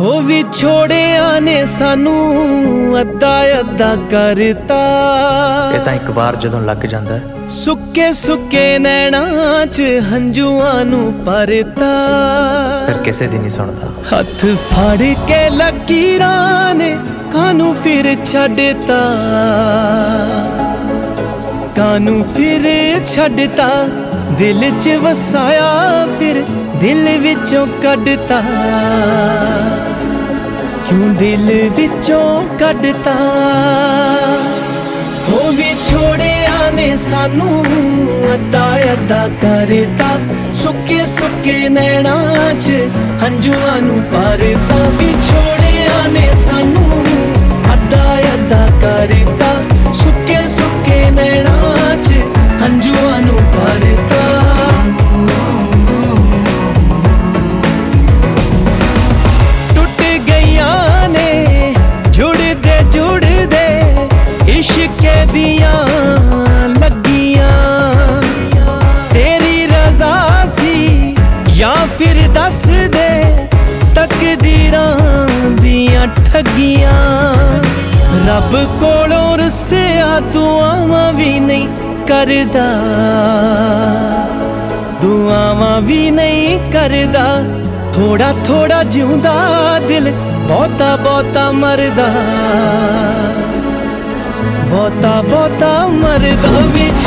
ਹੋ ਵਿਛੋੜਿਆ ਨੇ ਸਾਨੂੰ ਅੱਧਾ ਅੱਧਾ ਕਰਤਾ। ਇਹ ਤਾਂ ਇੱਕ ਵਾਰ ਜਦੋਂ ਲੱਗ ਜਾਂਦਾ ਸੁੱਕੇ ਸੁੱਕੇ ਨੈਣਾਂ 'ਚ ਹੰਝੂਆਂ ਨੂੰ ਪਰਤਾ। ਫਿਰ ਕਿਸੇ ਦੀ ਨਹੀਂ ਸੁਣਦਾ। ਹੱਥ ਫੜ ਕੇ ਲਕੀਰਾਂ ਨੇ ਕਾਨੂੰ ਫਿਰ ਛੱਡਤਾ। ਕਾਨੂੰ ਫਿਰ ਛੱਡਤਾ ਦਿਲ 'ਚ ਵਸਾਇਆ ਫਿਰ ਦਿਲ ਵਿੱਚੋਂ ਕੱਢਤਾ। ਦਿਲ ਵਿੱਚੋਂ ਕੱਢਤਾ। ਹੋ ਵੀ ਛੋੜਿਆ ਨੇ ਸਾਨੂੰ, ਅੱਧਾ ਅੱਧਾ ਕਰਤਾ। ਸੁੱਕੇ ਸੁੱਕੇ ਨੈਣਾਂ 'ਚ ਹੰਝੂਆਂ ਨੂੰ ਭਰਤਾ ਵੀ ਛੋੜ ਜਾਂ ਫਿਰ ਦੱਸ ਦੇ ਤਕਦੀਰਾਂ ਦੀਆਂ ਠੱਗੀਆਂ। ਰੱਬ ਕੋਲੋਂ ਰਸਿਆ ਦੁਆਵਾਂ ਵੀ ਨਹੀਂ ਕਰਦਾ। ਦੁਆਵਾਂ ਵੀ ਨਹੀਂ ਕਰਦਾ। ਥੋੜਾ ਥੋੜਾ ਜਿਉਂਦਾ ਦਿਲ, ਬਹੁਤਾ ਬਹੁਤਾ ਮਰਦਾ। ਬਹੁਤਾ ਬਹੁਤਾ ਮਰਦਾ ਵਿੱਚ